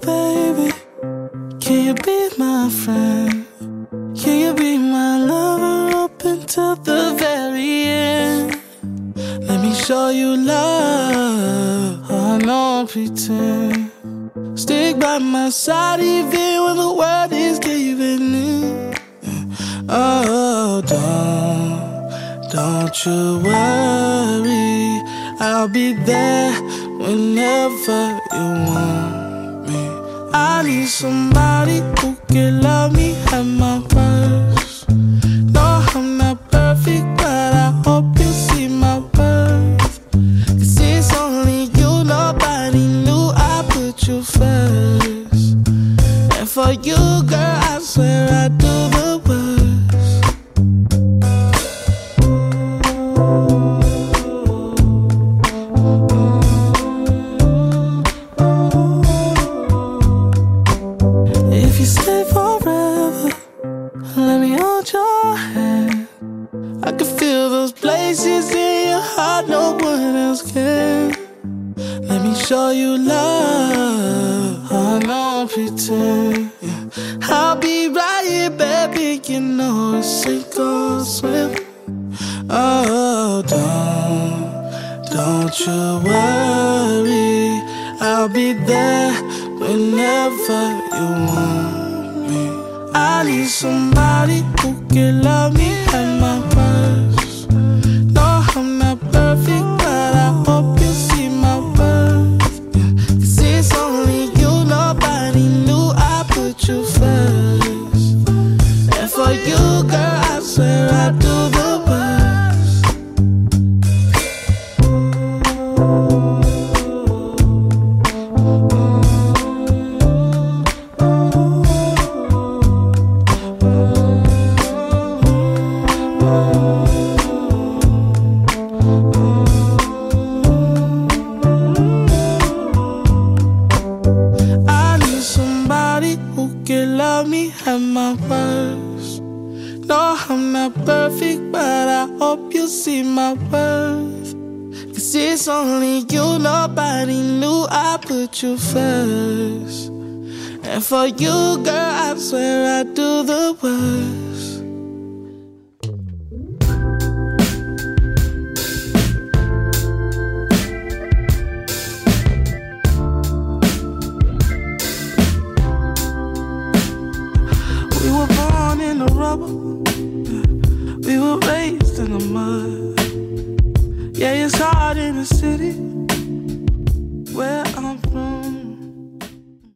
baby, can you be my friend? Can you be my lover up until the very end? Let me show you love, I don't pretend. Stick by my side even when the world is giving in. Oh, don't, don't you worry, I'll be there whenever you want. I need somebody who can love me at my worst. No, I'm not perfect, but I hope you see my worth. Cause it's only you, nobody knew I put you first. And for you, If you stay forever, let me hold your hand. I can feel those places in your heart no one else can. Let me show you love. I don't pretend. I'll be right here, baby. You know it's sink or swim. Oh, don't, don't you worry. I'll be there whenever you want me. I need somebody who can love me at my worst. No, I'm not perfect, but I hope you see my worth. Cause it's only you, nobody knew I put you first. And for you, girl, I swear I do at my worst. No, I'm not perfect, but I hope you see my worth. Cause it's only you, nobody knew I put you first. And for you, girl, I swear I do the worst. trouble. We were raised in the mud. Yeah, it's hard in the city where I'm from.